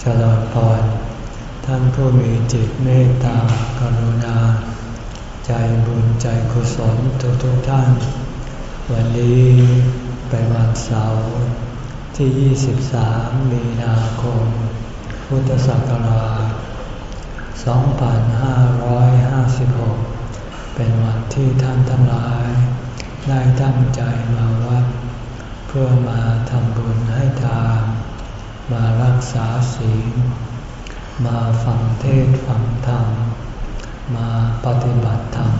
เจริญพรท่านผู้มีจิตเมตตากรุณา ใจบุญใจกุศลทุกทุกท่าน วันนี้เป็นวันเสาร์ที่ 23 มีนาคม พุทธศักราช 2556 เป็นวันที่ท่านทั้งหลาย ได้ตั้งใจมาวัด เพื่อมาทำบุญให้ทาน มารักษาศีล มาฟังเทศฟังธรรม มาปฏิบัติธรรม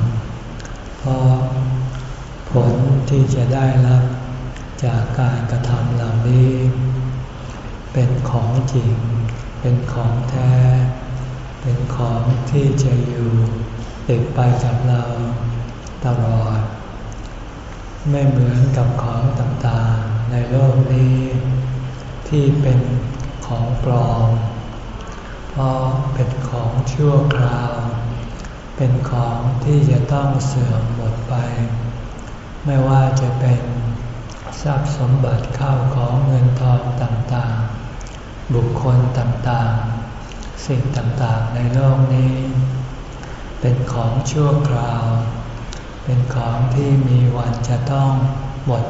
เพราะผลที่จะได้รับจากการกระทำเหล่านี้ เป็นของจริง เป็นของแท้ เป็นของที่จะอยู่ติดไปกับเราตลอด ไม่เหมือนกับของต่างๆในโลกนี้ ที่เป็นของปลอม เพราะเป็นของชั่วคราว เป็นของที่จะต้องเสื่อมหมดไป ไม่ว่าจะเป็นทรัพย์สมบัติข้าวของเงินทองต่างๆ บุคคลต่างๆ สิ่งต่างๆในโลกนี้ เป็นของชั่วคราว เป็นของที่มีวันจะต้องหมด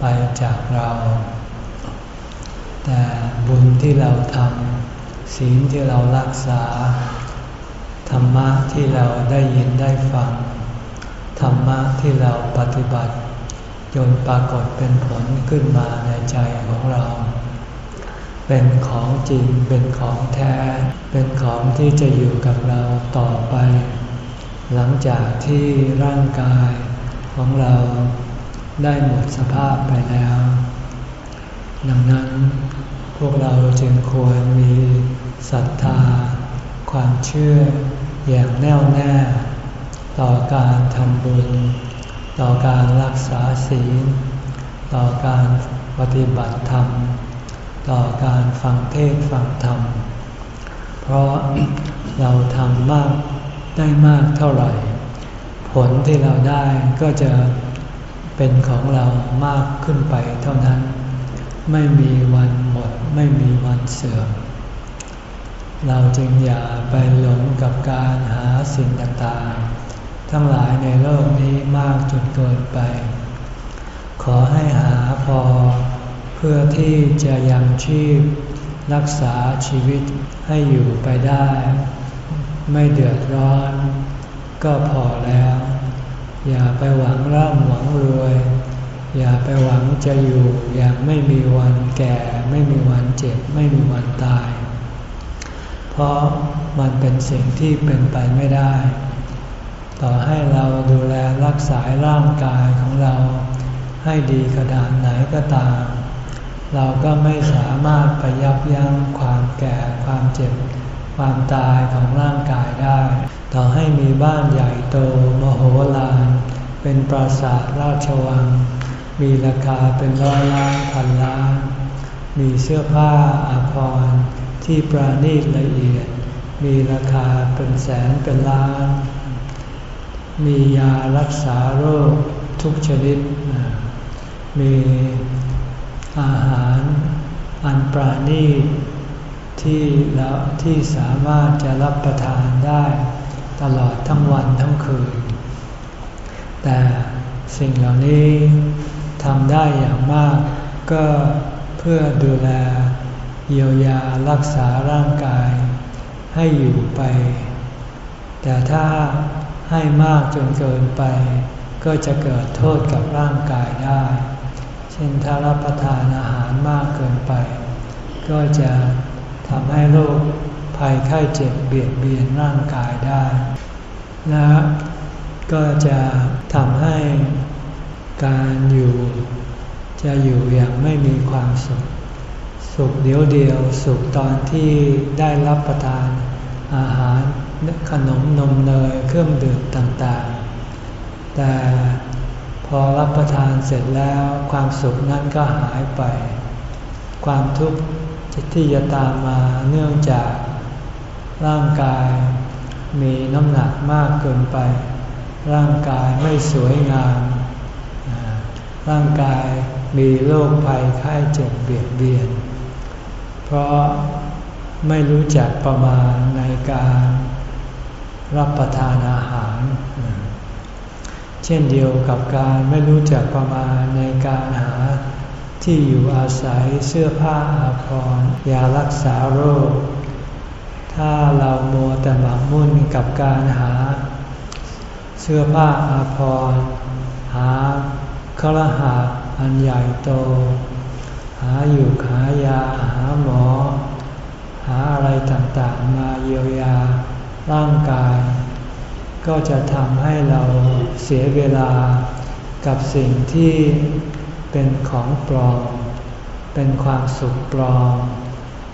ไปจากเรา แต่บุญที่เราทำศีลที่เรารักษา ธรรมะที่เราได้ยินได้ฟัง ธรรมะที่เราปฏิบัติ จนปรากฏเป็นผลขึ้นมาในใจของเรา เป็นของจริงเป็นของแท้ เป็นของที่จะอยู่กับเราต่อไป หลังจากที่ร่างกายของเราได้หมดสภาพไปแล้ว ดังนั้น พวกเราจึงควรมีศรัทธา ความเชื่ออย่างแน่วแน่ ต่อการทำบุญ ต่อการรักษาศีล ต่อการปฏิบัติธรรม ต่อการฟังเทศฟังธรรม เพราะเราทำมากได้มากเท่าไหร่ ผลที่เราได้ก็จะเป็นของเรามากขึ้นไปเท่านั้น ไม่มีวันหมด ไม่มีวันเสื่อม เราจึงอย่าไปหลงกับการหาสิ่งต่างๆ ทั้งหลายในโลกนี้มากจนเกินไป ขอให้หาพอ เพื่อที่จะยังชีพ รักษาชีวิตให้อยู่ไปได้ ไม่เดือดร้อน ก็พอแล้ว อย่าไปหวังร่ำหวังรวย อย่าไปหวังจะอยู่อย่างไม่มีวันแก่ ไม่มีวันเจ็บ ไม่มีวันตาย เพราะมันเป็นสิ่งที่เป็นไปไม่ได้ ต่อให้เราดูแลรักษาร่างกายของเรา ให้ดีขนาดไหนก็ตาม เราก็ไม่สามารถไปยับยั้งความแก่ความเจ็บ ความตายของร่างกายได้ ต่อให้มีบ้านใหญ่โตมโหฬารเป็นปราสาทราชวัง มีราคาเป็นร้อยล้านพันล้าน มีเสื้อผ้าอาภรณ์ที่ปราณีตละเอียด มีราคาเป็นแสนเป็นล้าน มียารักษาโรคทุกชนิด มีอาหารอันปราณีตที่แล้วที่สามารถจะรับประทานได้ตลอดทั้งวันทั้งคืน แต่สิ่งเหล่านี้ ทำได้อย่างมาก ก็เพื่อดูแลเยียวยารักษาร่างกาย ให้อยู่ไป แต่ถ้าให้มากจนเกินไป ก็จะเกิดโทษกับร่างกายได้ เช่นถ้ารับประทานอาหารมากเกินไป ก็จะทำให้โรคภัยไข้เจ็บเบียดเบียนร่างกายได้ และก็จะทำให้ การอยู่ จะอยู่อย่างไม่มีความสุข สุขเดียวเดียวสุขตอนที่ได้รับประทานอาหารขนมนมเนยเครื่องดื่มต่างๆ แต่พอรับประทานเสร็จแล้วความสุขนั้นก็หายไป ความทุกข์ที่จะตามมาเนื่องจากร่างกายมีน้ำหนักมากเกินไป ร่างกายไม่สวยงาม ร่างกายมีโรคภัยไข้เจ็บเบียดเบียน เพราะไม่รู้จักประมาณในการรับประทานอาหาร เช่นเดียวกับการไม่รู้จักประมาณในการหาที่อยู่อาศัยเสื้อผ้าอาภรณ์ยารักษาโรค ถ้าเราโมแต่หมกมุ่นกับการหา เสื้อผ้าอาภรณ์หา ครหาอันใหญ่โต หาอยู่หายาหาหมอ หาอะไรต่างๆมาเยียวยาร่างกาย ก็จะทำให้เราเสียเวลากับสิ่งที่เป็นของปลอม เป็นความสุขปลอม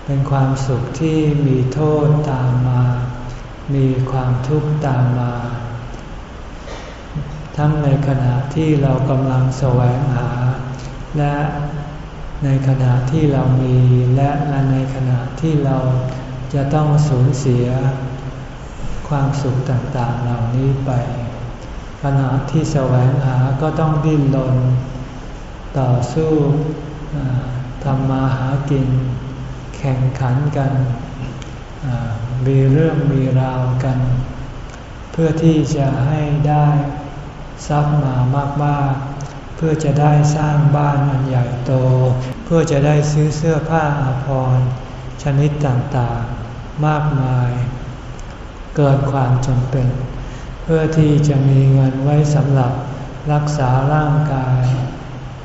เป็นความสุขที่มีโทษตามมา มีความทุกข์ตามมา ทั้งในขณะที่เรากำลังแสวงหา และในขณะที่เรามีและในขณะที่เราจะต้องสูญเสียความสุขต่างๆเหล่านี้ไป ขณะที่แสวงหาก็ต้องดิ้นรนต่อสู้ทำมาหากิน แข่งขันกันมีเรื่องมีราวกัน เพื่อที่จะให้ได้ ทรัพย์มามาก ๆ เพื่อจะได้สร้างบ้านอันใหญ่โต เพื่อจะได้ซื้อเสื้อผ้าอาภรณ์ชนิดต่างๆ มากมาย เกินความจำเป็น เพื่อที่จะมีเงินไว้สำหรับรักษาร่างกาย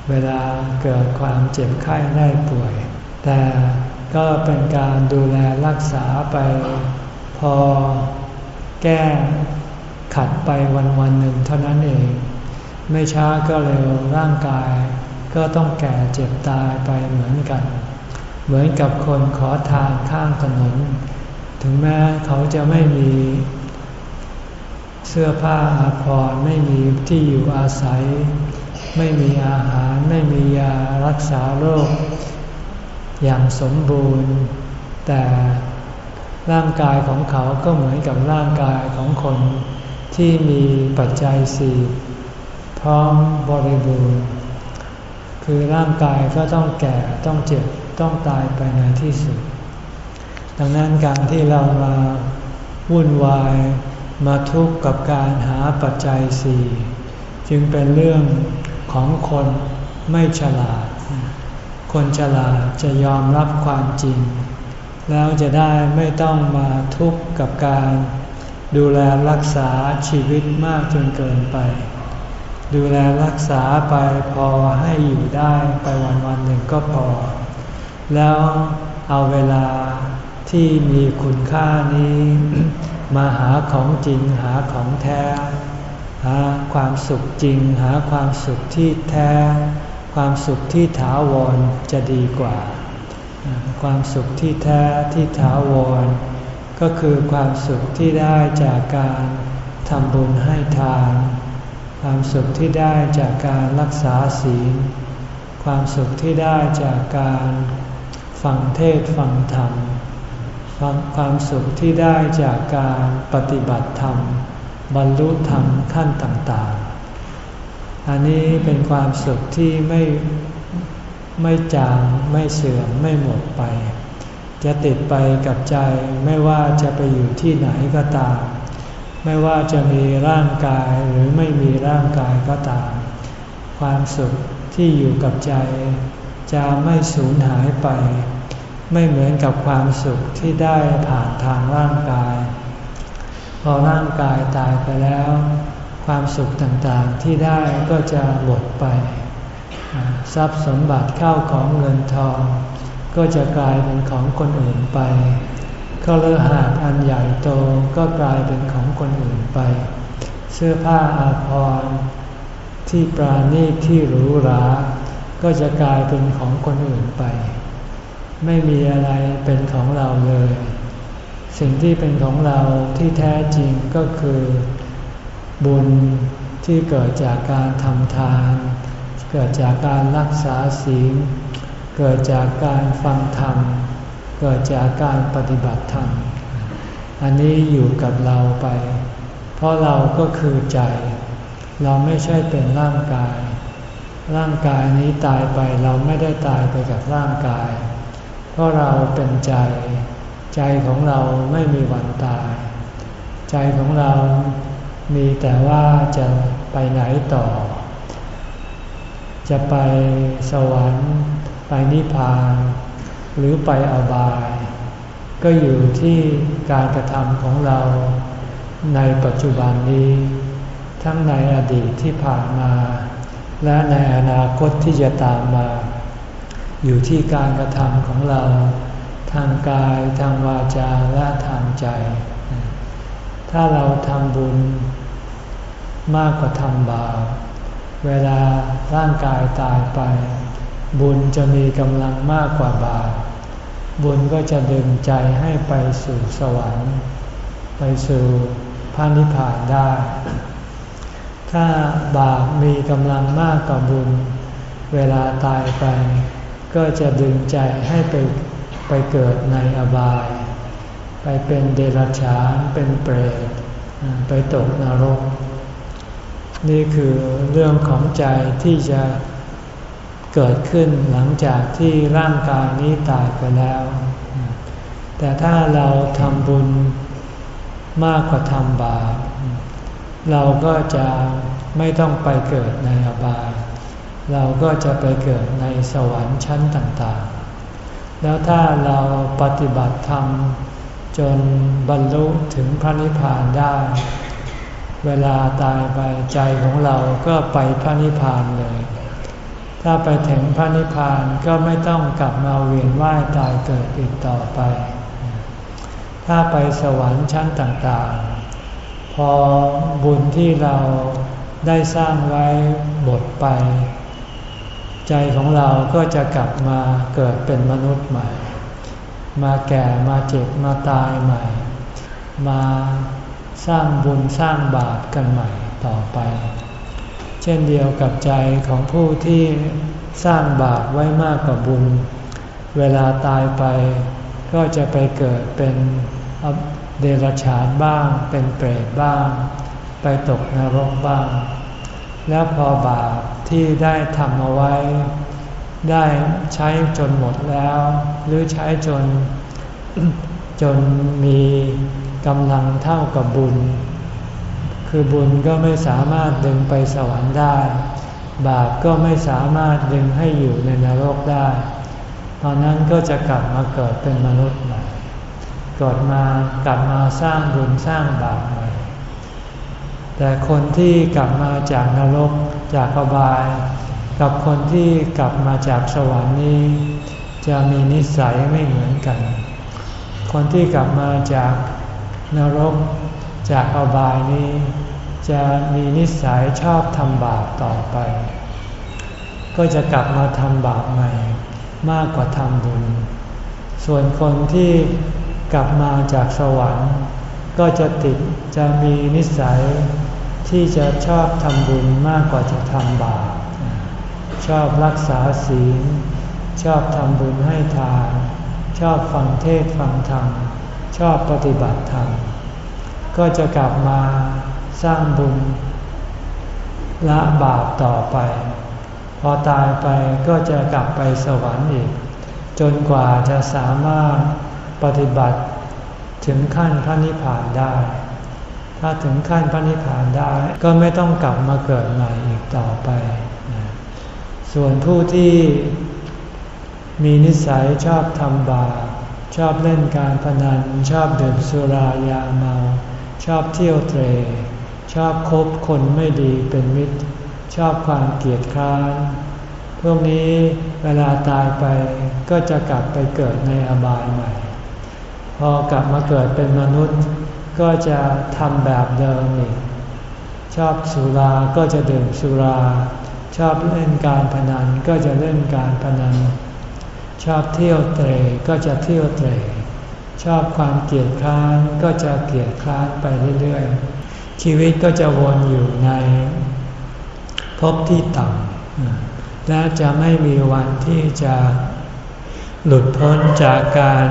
เวลาเกิดความเจ็บไข้ได้ป่วย แต่ก็เป็นการดูแลรักษาไปพอแก้ ขัดไปวันวันหนึ่งเท่านั้นเอง ไม่ช้าก็เร็วร่างกาย ก็ต้องแก่เจ็บตายไปเหมือนกัน เหมือนกับคนขอทานข้างถนน ถึงแม้เขาจะไม่มีเสื้อผ้าอาภรณ์ไม่มีที่อยู่อาศัย ไม่มีอาหารไม่มียารักษาโรค อย่างสมบูรณ์ แต่ร่างกายของเขาก็เหมือนกับร่างกายของคน ที่มีปัจจัยสี่พร้อมบริบูรณ์ คือร่างกายก็ต้องแก่ต้องเจ็บต้องตายไปในที่สุด ดังนั้นการที่เรามาวุ่นวายมาทุกข์กับการหาปัจจัยสี่จึงเป็นเรื่องของคนไม่ฉลาด คนฉลาดจะยอมรับความจริง แล้วจะได้ไม่ต้องมาทุกข์กับการ ดูแลรักษาชีวิตมากจนเกินไป ดูแลรักษาไปพอให้อยู่ได้ไปวันวันหนึ่งก็พอ แล้วเอาเวลาที่มีคุณค่านี้ มาหาของจริงหาของแท้ หาความสุขจริง หาความสุขที่แท้ ความสุขที่ถาวรจะดีกว่า ความสุขที่แท้ที่ถาวร ก็คือความสุขที่ได้จากการทำบุญให้ทาน ความสุขที่ได้จากการรักษาศีล ความสุขที่ได้จากการฟังเทศฟังธรรม ความสุขที่ได้จากการปฏิบัติธรรม บรรลุธรรมขั้นต่างๆ อันนี้เป็นความสุขที่ไม่ไม่จางไม่เสื่อมไม่หมดไป จะติดไปกับใจไม่ว่าจะไปอยู่ที่ไหนก็ตาม ไม่ว่าจะมีร่างกายหรือไม่มีร่างกายก็ตาม ความสุขที่อยู่กับใจ จะไม่สูญหายไป ไม่เหมือนกับความสุขที่ได้ผ่านทางร่างกาย พอร่างกายตายไปแล้ว ความสุขต่างๆที่ได้ก็จะหมดไป ทรัพย์สมบัติเข้าของเงินทอง ก็จะกลายเป็นของคนอื่นไปก็เลหาดอันใหญ่โตก็กลายเป็นของคนอื่นไป เสื้อผ้าอาภรณ์ที่ปราณีตที่หรูหรา ก็จะกลายเป็นของคนอื่นไป ไม่มีอะไรเป็นของเราเลย สิ่งที่เป็นของเราที่แท้จริงก็คือ บุญที่เกิดจากการทำทาน เกิดจากการรักษาศีล เกิดจากการฟังธรรม เกิดจากการปฏิบัติธรรม อันนี้อยู่กับเราไป เพราะเราก็คือใจ เราไม่ใช่เป็นร่างกาย ร่างกายนี้ตายไปเราไม่ได้ตายไปกับร่างกาย เพราะเราเป็นใจ ใจของเราไม่มีวันตาย ใจของเรามีแต่ว่าจะไปไหนต่อ จะไปสวรรค์ ไปนิพพาน หรือไปอบาย ก็อยู่ที่การกระทำของเราในปัจจุบันนี้ ทั้งในอดีตที่ผ่านมา และในอนาคตที่จะตามมา อยู่ที่การกระทำของเรา ทางกายทางวาจาและทางใจ ถ้าเราทำบุญมากกว่าทำบาปเวลาร่างกายตายไป บุญจะมีกำลังมากกว่าบาป บุญก็จะดึงใจให้ไปสู่สวรรค์ ไปสู่พระนิพพานได้ ถ้าบาปมีกำลังมากกว่าบุญ เวลาตายไป ก็จะดึงใจให้ไปไปเกิดในอบาย ไปเป็นเดรัจฉานเป็นเปรต ไปตกนรก นี่คือเรื่องของใจที่จะ เกิดขึ้นหลังจากที่ร่างกายนี้ตายไปแล้ว แต่ถ้าเราทำบุญมากกว่าทำบาปเราก็จะไม่ต้องไปเกิดในอบาย เราก็จะไปเกิดในสวรรค์ชั้นต่างๆ แล้วถ้าเราปฏิบัติธรรมจนบรรลุถึงพระนิพพานได้ เวลาตายไปใจของเราก็ไปพระนิพพานเลย ถ้าไปถึงพระนิพพานก็ไม่ต้องกลับมาเวียนว่ายตายเกิดอีกต่อไป ถ้าไปสวรรค์ชั้นต่างๆ พอบุญที่เราได้สร้างไว้หมดไป ใจของเราก็จะกลับมาเกิดเป็นมนุษย์ใหม่ มาแก่มาเจ็บมาตายใหม่ มาสร้างบุญสร้างบาปกันใหม่ต่อไป ช่นเดียวกับใจของผู้ที่สร้างบาปไว้มากกว่าบุญ เวลาตายไปก็จะไปเกิดเป็นเดรัจฉานบ้าง เป็นเปรตบ้าง ไปตกนรกบ้าง แล้วพอบาปที่ได้ทำเอาไว้ ได้ใช้จนหมดแล้ว หรือใช้จนจนมีกำลังเท่ากับบุญ คือบุญก็ไม่สามารถดึงไปสวรรค์ได้ บาปก็ไม่สามารถดึงให้อยู่ในนรกได้ ตอนนั้นก็จะกลับมาเกิดเป็นมนุษย์ใหม่เกิดมากลับมาสร้างบุญสร้างบาปใหม่ แต่คนที่กลับมาจากนรกจากอบาย กับคนที่กลับมาจากสวรรค์นี้ จะมีนิสัยไม่เหมือนกัน คนที่กลับมาจากนรก จากอบายนี้ จะมีนิสัยชอบทำบาปต่อไป ก็จะกลับมาทำบาปใหม่ มากกว่าทำบุญ ส่วนคนที่กลับมาจากสวรรค์ก็จะติดจะมีนิสัยที่จะชอบทำบุญมากกว่าจะทำบาป ชอบรักษาศีล ชอบทำบุญให้ทาน ชอบฟังเทศฟังธรรม ชอบปฏิบัติธรรม ก็จะกลับมาสร้างบุญละบาปต่อไป พอตายไปก็จะกลับไปสวรรค์อีก จนกว่าจะสามารถปฏิบัติถึงขั้นพระนิพพานได้ ถ้าถึงขั้นพระนิพพานได้ก็ไม่ต้องกลับมาเกิดใหม่อีกต่อไป ส่วนผู้ที่มีนิสัยชอบทำบาปชอบเล่นการพนันชอบดื่มสุรายาเมา ชอบเที่ยวเตร ชอบคบคนไม่ดีเป็นมิตร ชอบความเกลียดคร้าน พวกนี้เวลาตายไปก็จะกลับไปเกิดในอบายใหม่ พอกลับมาเกิดเป็นมนุษย์ก็จะทำแบบเดิมอีก ชอบสุราก็จะดื่มสุรา ชอบเล่นการพนันก็จะเล่นการพนัน ชอบเที่ยวเตะก็จะเที่ยวเตะ ชอบความเกลียดคร้านก็จะเกลียดคร้านไปเรื่อยๆ ชีวิตก็จะวนอยู่ในภพที่ต่ำและจะไม่มีวันที่จะหลุดพ้นจากการ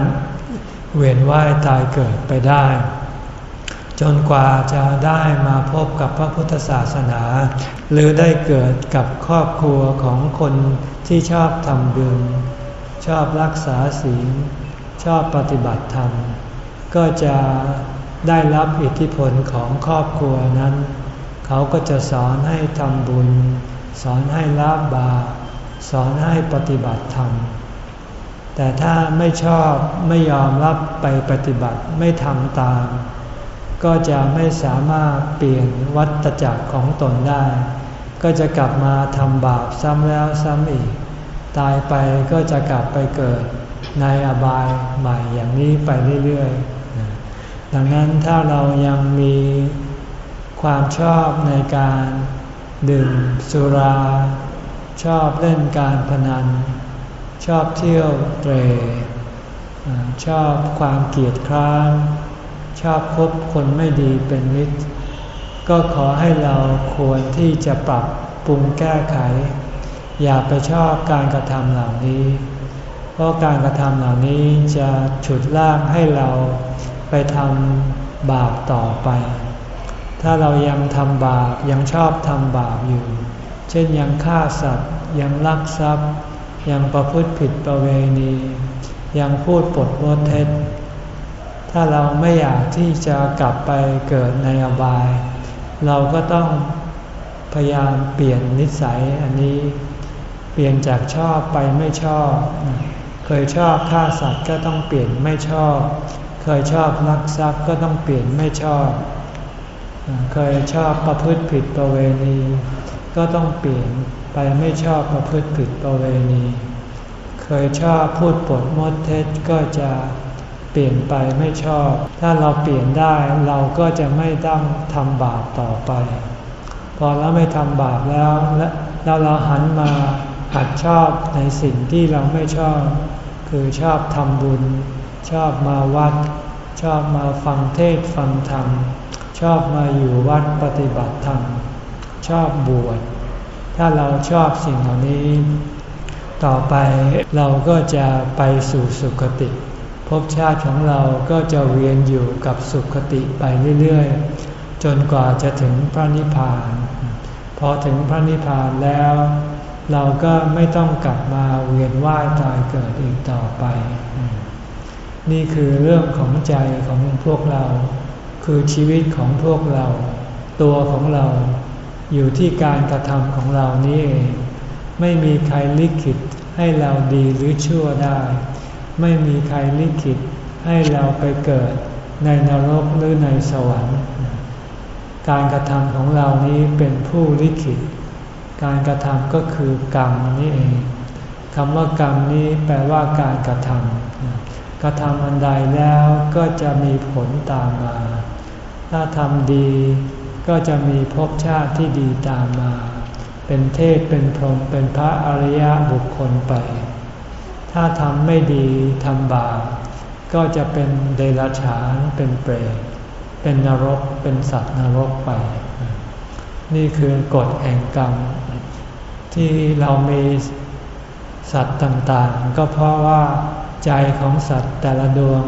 เวียนว่ายตายเกิดไปได้ จนกว่าจะได้มาพบกับพระพุทธศาสนา หรือได้เกิดกับครอบครัวของคนที่ชอบทำบุญชอบรักษาศีล ชอบปฏิบัติธรรม ก็จะได้รับอิทธิพลของครอบครัวนั้น เขาก็จะสอนให้ทำบุญ สอนให้ละบาปสอนให้ปฏิบัติธรรม แต่ถ้าไม่ชอบไม่ยอมรับไปปฏิบัติไม่ทำตาม ก็จะไม่สามารถเปลี่ยนวัฏจักรของตนได้ ก็จะกลับมาทำบาปซ้ำแล้วซ้ำอีก ตายไปก็จะกลับไปเกิด ในอบายใหม่อย่างนี้ไปเรื่อยๆ ดังนั้นถ้าเรายังมีความชอบในการดื่มสุรา ชอบเล่นการพนัน ชอบเที่ยวเตรชอบความเกียดคร้านชอบคบคนไม่ดีเป็นมิตร ก็ขอให้เราควรที่จะปรับปรุงแก้ไข อย่าไปชอบการกระทำเหล่านี้ เพราะการกระทำเหล่านี้จะฉุดลากให้เราไปทำบาปต่อไป ถ้าเรายังทำบาปยังชอบทำบาปอยู่ เช่นยังฆ่าสัตว์ ยังลักทรัพย์ ยังประพฤติผิดประเวณี ยังพูดปดมดเท็จถ้าเราไม่อยากที่จะกลับไปเกิดในอบาย เราก็ต้องพยายามเปลี่ยนนิสัยอันนี้ เปลี่ยนจากชอบไปไม่ชอบ เคยชอบฆ่าสัตว์ก็ต้องเปลี่ยนไม่ชอบ เคยชอบลักทรัพย์ก็ต้องเปลี่ยนไม่ชอบ เคยชอบประพฤติผิดประเวณี ก็ต้องเปลี่ยนไปไม่ชอบประพฤติผิดประเวณี เคยชอบพูดปดมดเท็จก็จะเปลี่ยนไปไม่ชอบ ถ้าเราเปลี่ยนได้เราก็จะไม่ต้องทำบาปต่อไป พอเราไม่ทำบาปแล้ว แล้วเราหันมาหัดชอบในสิ่งที่เราไม่ชอบ คือชอบทำบุญ ชอบมาวัด ชอบมาฟังเทศฟังธรรม ชอบมาอยู่วัดปฏิบัติธรรม ชอบบวช ถ้าเราชอบสิ่งเหล่านี้ ต่อไปเราก็จะไปสู่สุคติภพชาติของเราก็จะเวียนอยู่กับสุขติไปเรื่อยๆ จนกว่าจะถึงพระนิพพาน พอถึงพระนิพพานแล้ว เราก็ไม่ต้องกลับมาเวียนว่ายตายเกิดอีกต่อไป นี่คือเรื่องของใจของพวกเรา คือชีวิตของพวกเรา ตัวของเราอยู่ที่การกระทำของเรานี่เอง ไม่มีใครลิขิตให้เราดีหรือชั่วได้ ไม่มีใครลิขิตให้เราไปเกิดในนรกหรือในสวรรค์ การกระทำของเรานี้เป็นผู้ลิขิต การกระทำก็คือกรรมนี่เองคำว่ากรรมนี้แปลว่าการกระทำกระทำอันใดแล้วก็จะมีผลตามมา ถ้าทำดีก็จะมีภพชาติที่ดีตามมา เป็นเทพเป็นพรหมเป็นพระอริยบุคคลไป ถ้าทำไม่ดีทำบาปก็จะเป็นเดรัจฉานเป็นเปรตเป็นนรกเป็นสัตว์นรกไป นี่คือกฎแห่งกรรม ที่เรามีสัตว์ต่างๆ ก็เพราะว่าใจของสัตว์แต่ละดวง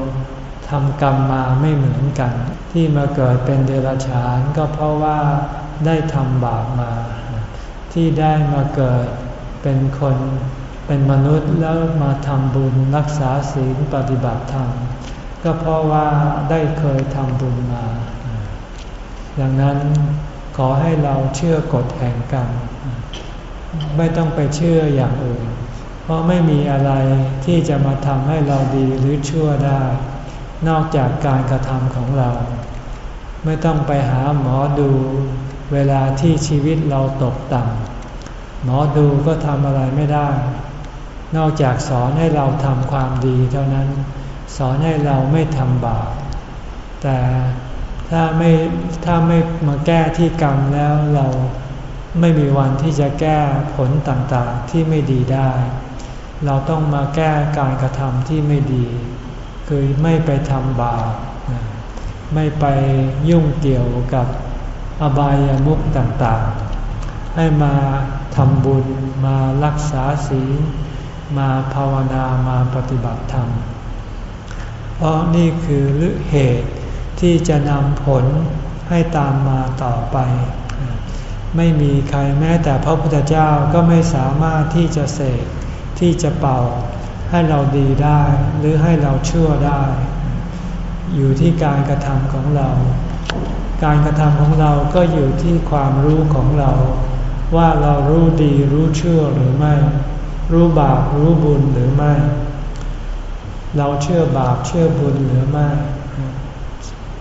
ทำกรรมมาไม่เหมือนกัน ที่มาเกิดเป็นเดรัจฉานก็เพราะว่าได้ทำบาปมา ที่ได้มาเกิดเป็นคนเป็นมนุษย์แล้วมาทำบุญรักษาศีลปฏิบัติธรรมก็เพราะว่าได้เคยทำบุญมา ดังนั้นขอให้เราเชื่อกฎแห่งกรรม ไม่ต้องไปเชื่ออย่างอื่น เพราะไม่มีอะไรที่จะมาทำให้เราดีหรือชั่วได้ นอกจากการกระทำของเรา ไม่ต้องไปหาหมอดูเวลาที่ชีวิตเราตกต่ำหมอดูก็ทำอะไรไม่ได้ นอกจากสอนให้เราทำความดีเท่านั้น สอนให้เราไม่ทำบาปแต่ถ้าไม่ถ้าไม่มาแก้ที่กรรมแล้วเรา ไม่มีวันที่จะแก้ผลต่างๆที่ไม่ดีได้ เราต้องมาแก้การกระทำที่ไม่ดี คือไม่ไปทำบาป ไม่ไปยุ่งเกี่ยวกับอบายามุขต่างๆ ให้มาทำบุญมารักษาศีล มาภาวนามาปฏิบัติธรรม เพราะนี่คือเหตุที่จะนำผลให้ตามมาต่อไป ไม่มีใครแม้แต่พระพุทธเจ้าก็ไม่สามารถที่จะเสกที่จะเป่า ให้เราดีได้หรือให้เราชั่วได้ อยู่ที่การกระทำของเรา การกระทำของเราก็อยู่ที่ความรู้ของเรา ว่าเรารู้ดีรู้ชั่วหรือไม่ รู้บาปรู้บุญหรือไม่ เราเชื่อบาปเชื่อบุญหรือไม่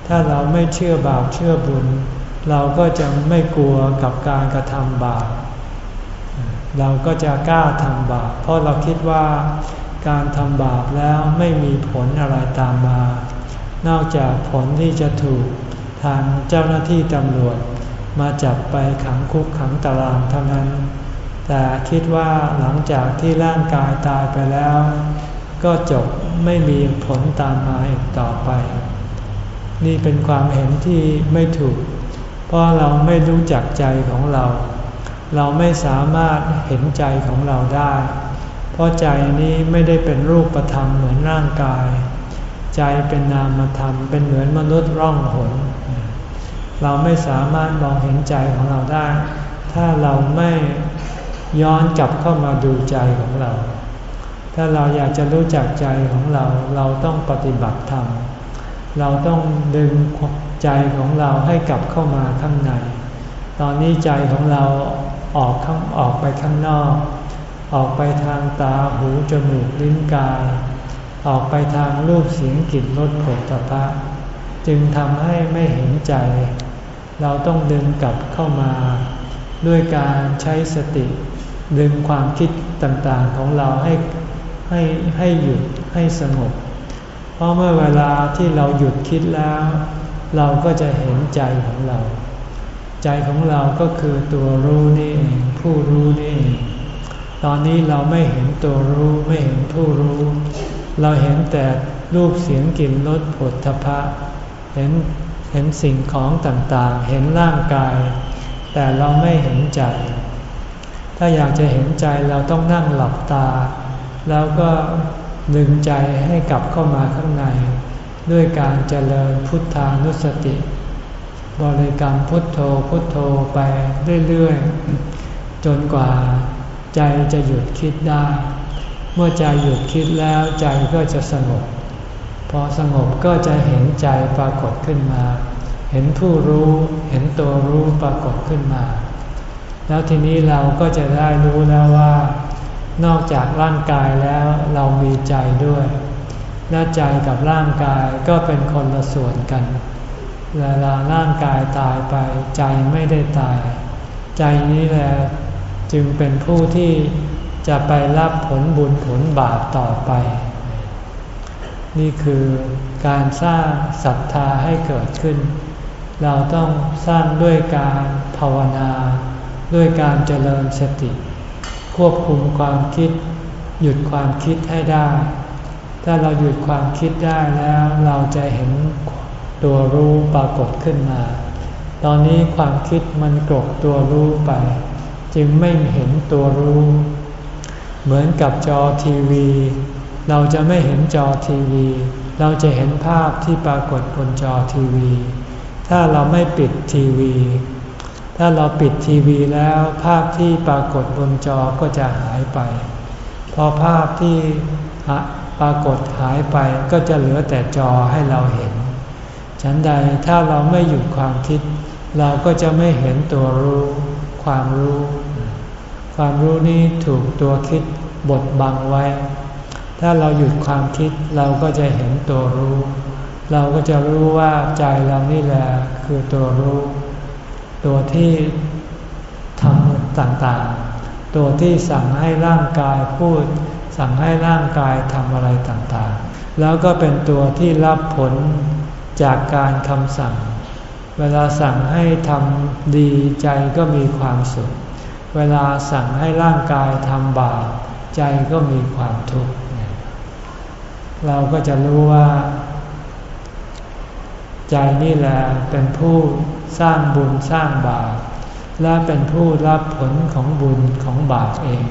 ถ้าเราไม่เชื่อบาปเชื่อบุญ เราก็จะไม่กลัวกับการกระทำบาป เราก็จะกล้าทำบาป เพราะเราคิดว่าการทำบาปแล้วไม่มีผลอะไรตามมา นอกจากผลที่จะถูกทางเจ้าหน้าที่ตำรวจ มาจับไปขังคุกขังตารางเท่านั้น แต่คิดว่าหลังจากที่ร่างกายตายไปแล้ว ก็จบไม่มีผลตามมาอีกต่อไป นี่เป็นความเห็นที่ไม่ถูก เพราะเราไม่รู้จักใจของเรา เราไม่สามารถเห็นใจของเราได้ เพราะใจนี้ไม่ได้เป็นรูปธรรมเหมือนร่างกาย ใจเป็นนามธรรมเป็นเหมือนมนุษย์ร่องหนเราไม่สามารถมองเห็นใจของเราได้ ถ้าเราไม่ย้อนกลับเข้ามาดูใจของเรา ถ้าเราอยากจะรู้จักใจของเรา เราต้องปฏิบัติธรรม เราต้องดึง ใจของเราให้กลับเข้ามาข้างใน ตอนนี้ใจของเราออกข้างออกไปข้างนอก ออกไปทางตาหูจมูกลิ้นกาย ออกไปทางรูปเสียงกลิ่นรสผลตภะจึงทำให้ไม่เห็นใจ เราต้องดึงกลับเข้ามา ด้วยการใช้สติ ดึงความคิดต่างๆของเราให้ให้ให้หยุดให้สงบ เพราะเมื่อเวลาที่เราหยุดคิดแล้ว เราก็จะเห็นใจของเรา ใจของเราก็คือตัวรู้นี่เองผู้รู้นี่เองตอนนี้เราไม่เห็นตัวรู้ไม่เห็นผู้รู้ เราเห็นแต่รูปเสียงกลิ่นรสผลทพะ เห็นเห็นสิ่งของต่างๆ เห็นร่างกาย แต่เราไม่เห็นใจ ถ้าอยากจะเห็นใจเราต้องนั่งหลับตา แล้วก็ดึงใจให้กลับเข้ามาข้างใน ด้วยการเจริญพุทธานุสติ บริกรรมพุทโธพุทโธไปเรื่อยๆ จนกว่าใจจะหยุดคิดได้ เมื่อใจหยุดคิดแล้วใจก็จะสงบ พอสงบก็จะเห็นใจปรากฏขึ้นมา เห็นผู้รู้เห็นตัวรู้ปรากฏขึ้นมา แล้วทีนี้เราก็จะได้รู้แล้วว่า นอกจากร่างกายแล้วเรามีใจด้วย และใจกับร่างกายก็เป็นคนละส่วนกัน เวลาร่างกายตายไปใจไม่ได้ตาย ใจนี้แหละจึงเป็นผู้ที่จะไปรับผลบุญผลบาปต่อไป นี่คือการสร้างศรัทธาให้เกิดขึ้น เราต้องสร้างด้วยการภาวนา ด้วยการเจริญสติ ควบคุมความคิด หยุดความคิดให้ได้ ถ้าเราหยุดความคิดได้แล้ว เราจะเห็นตัวรู้ปรากฏขึ้นมา ตอนนี้ความคิดมันกลบตัวรู้ไป จึงไม่เห็นตัวรู้ เหมือนกับจอทีวี เราจะไม่เห็นจอทีวี เราจะเห็นภาพที่ปรากฏบนจอทีวี ถ้าเราไม่ปิดทีวี ถ้าเราปิดทีวีแล้วภาพที่ปรากฏบนจอก็จะหายไป พอภาพที่ ปรากฏหายไปก็จะเหลือแต่จอให้เราเห็น ฉันใดถ้าเราไม่หยุดความคิด เราก็จะไม่เห็นตัวรู้ความรู้ ความรู้นี้ถูกตัวคิดบดบังไว้ ถ้าเราหยุดความคิดเราก็จะเห็นตัวรู้ เราก็จะรู้ว่าใจเรานี่แหละคือตัวรู้ ตัวที่ทำต่างๆ ตัวที่สั่งให้ร่างกายพูด สั่งให้ร่างกายทำอะไรต่างๆ แล้วก็เป็นตัวที่รับผลจากการคำสั่ง เวลาสั่งให้ทำดีใจก็มีความสุข เวลาสั่งให้ร่างกายทำบาปใจก็มีความทุกข์ เราก็จะรู้ว่า ใจนี่แหละเป็นผู้สร้างบุญสร้างบาปและเป็นผู้รับผลของบุญของบาปเอง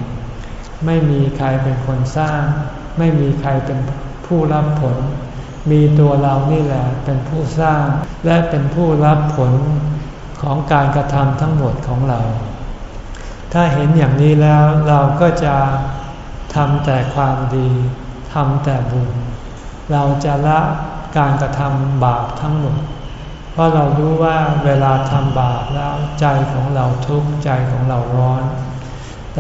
ไม่มีใครเป็นคนสร้าง ไม่มีใครเป็นผู้รับผล มีตัวเรานี่แหละเป็นผู้สร้าง และเป็นผู้รับผลของการกระทำทั้งหมดของเรา ถ้าเห็นอย่างนี้แล้วเราก็จะทำแต่ความดีทำแต่บุญ เราจะละการกระทำบาปทั้งหมด เพราะเรารู้ว่าเวลาทำบาปแล้วใจของเราทุกข์ใจของเราร้อน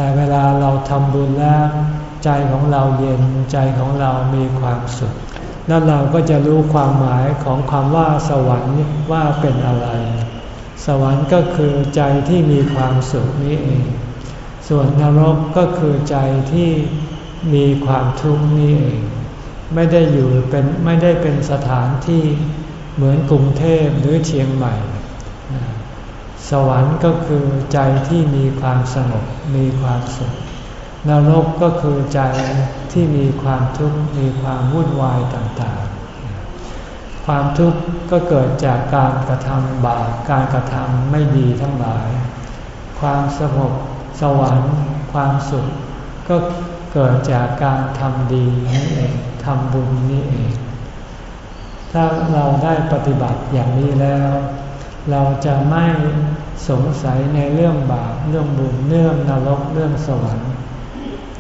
แต่เวลาเราทำบุญแล้วใจของเราเย็นใจของเรามีความสุข แล้วเราก็จะรู้ความหมายของคำว่าสวรรค์ว่าเป็นอะไร สวรรค์ก็คือใจที่มีความสุขนี้เอง ส่วนนรกก็คือใจที่มีความทุกข์นี้เอง ไม่ได้อยู่เป็นไม่ได้เป็นสถานที่เหมือนกรุงเทพหรือเชียงใหม่ สวรรค์ก็คือใจที่มีความสงบมีความสุข นรกก็คือใจที่มีความทุกข์มีความวุ่นวายต่างๆ ความทุกข์ก็เกิดจากการกระทำบาปการกระทำไม่ดีทั้งหลาย ความสงบสวรรค์ความสุข ก็เกิดจากการทำดีนี่เองทำบุญนี่เอง ถ้าเราได้ปฏิบัติอย่างนี้แล้ว เราจะไม่สงสัยในเรื่องบาปเรื่องบุญเรื่องนรกเรื่องสวรรค์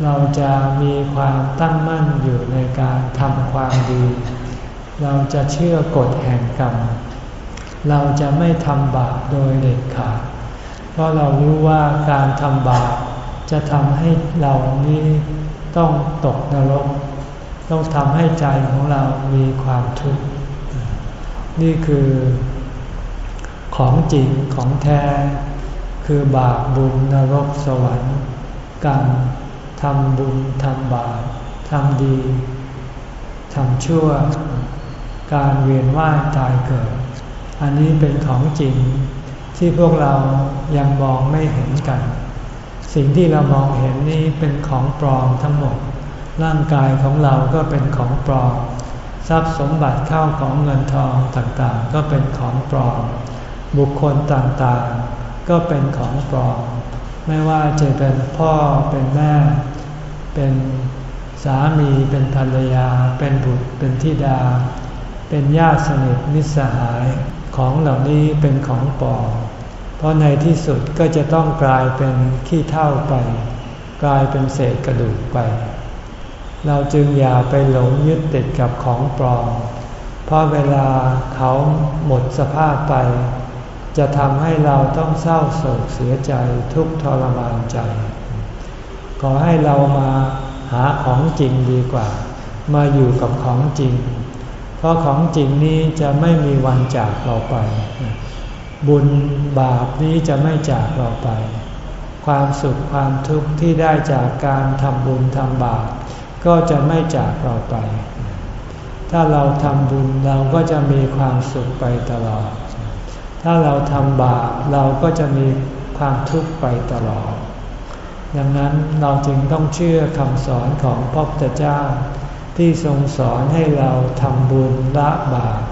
เราจะมีความตั้งมั่นอยู่ในการทำความดี เราจะเชื่อกฎแห่งกรรม เราจะไม่ทำบาปโดยเด็ดขาด เพราะเรารู้ว่าการทำบาปจะทำให้เรานี้ต้องตกนรก ต้องทำให้ใจของเรามีความทุกข์ นี่คือ ของจริงของแท้ คือบาปบุญนรกสวรรค์กรรมทำบุญทำบาปทำดีทำชั่ว การเวียนว่ายตายเกิด อันนี้เป็นของจริงที่พวกเรายังมองไม่เห็นกัน สิ่งที่เรามองเห็นนี้เป็นของปลอมทั้งหมด ร่างกายของเราก็เป็นของปลอม ทรัพย์สมบัติเข้าของเงินทองต่างๆ ก็เป็นของปลอม บุคคลต่างๆ ก็เป็นของปลอม ไม่ว่าจะเป็นพ่อเป็นแม่ เป็นสามีเป็นภรรยา เป็นบุตรเป็นธิดา เป็นญาติสนิทมิตรสหายของเหล่านี้เป็นของปลอม เพราะในที่สุดก็จะต้องกลายเป็นขี้เท่าไป กลายเป็นเศษกระดูกไป เราจึงอย่าไปหลงยึดติดกับของปลอม เพราะเวลาเขาหมดสภาพไป จะทำให้เราต้องเศร้าโศกเสียใจทุกทรมานใจ ขอให้เรามาหาของจริงดีกว่า มาอยู่กับของจริง เพราะของจริงนี้จะไม่มีวันจากเราไป บุญบาปนี้จะไม่จากเราไป ความสุขความทุกข์ที่ได้จากการทำบุญทำบาปก็จะไม่จากเราไป ถ้าเราทำบุญเราก็จะมีความสุขไปตลอด ถ้าเราทำบาปเราก็จะมีความทุกข์ไปตลอด ดังนั้นเราจึงต้องเชื่อคำสอนของพระพุทธเจ้า ที่ทรงสอนให้เราทำบุญละบาป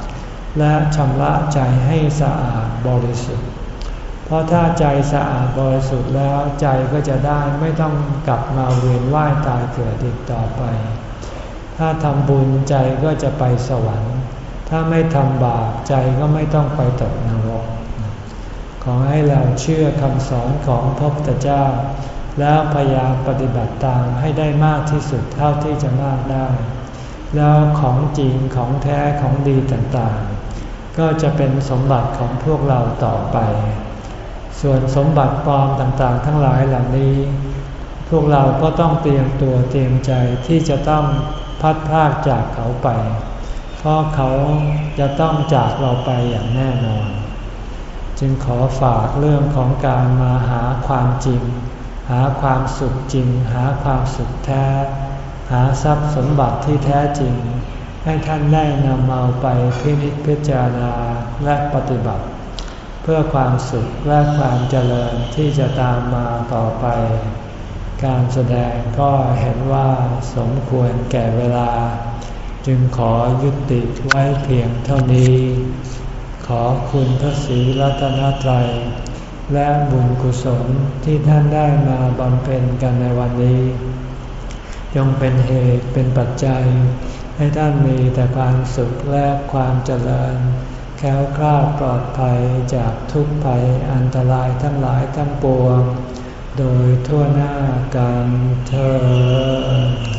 และชำระใจให้สะอาดบริสุทธิ์ เพราะถ้าใจสะอาดบริสุทธิ์แล้วใจก็จะได้ไม่ต้องกลับมาเวียนว่ายตายเกิดอีกต่อไป ถ้าทำบุญใจก็จะไปสวรรค์ ถ้าไม่ทำบาปใจก็ไม่ต้องไปตกนรก ขอให้เราเชื่อคำสอนของพระพุทธเจ้า แล้วพยายามปฏิบัติตามให้ได้มากที่สุดเท่าที่จะมากได้ แล้วของจริงของแท้ของดีต่างๆ ก็จะเป็นสมบัติของพวกเราต่อไป ส่วนสมบัติปลอมต่างๆ ทั้งหลายเหล่านี้ พวกเราก็ต้องเตรียมตัวเตรียมใจที่จะต้องพัดพากจากเขาไป เพราะเขาจะต้องจากเราไปอย่างแน่นอน จึงขอฝากเรื่องของการมาหาความจริง หาความสุขจริง หาความสุขแท้ หาทรัพย์สมบัติที่แท้จริง ให้ท่านได้นำเอาไปพินิจพิจารณาและปฏิบัติ เพื่อความสุขและความเจริญที่จะตามมาต่อไป การแสดงก็เห็นว่าสมควรแก่เวลา จึงขอยุติไว้เพียงเท่านี้ ขอคุณพระศรีรัตนตรัย และบุญกุศลที่ท่านได้มาบำเพ็ญกันในวันนี้จงเป็นเหตุเป็นปัจจัย ให้ท่านมีแต่ความสุขและความเจริญ แค้วคลาดปลอดภัยจากทุกภัยอันตรายทั้งหลายทั้งปวง โดยทั่วหน้ากันเธอ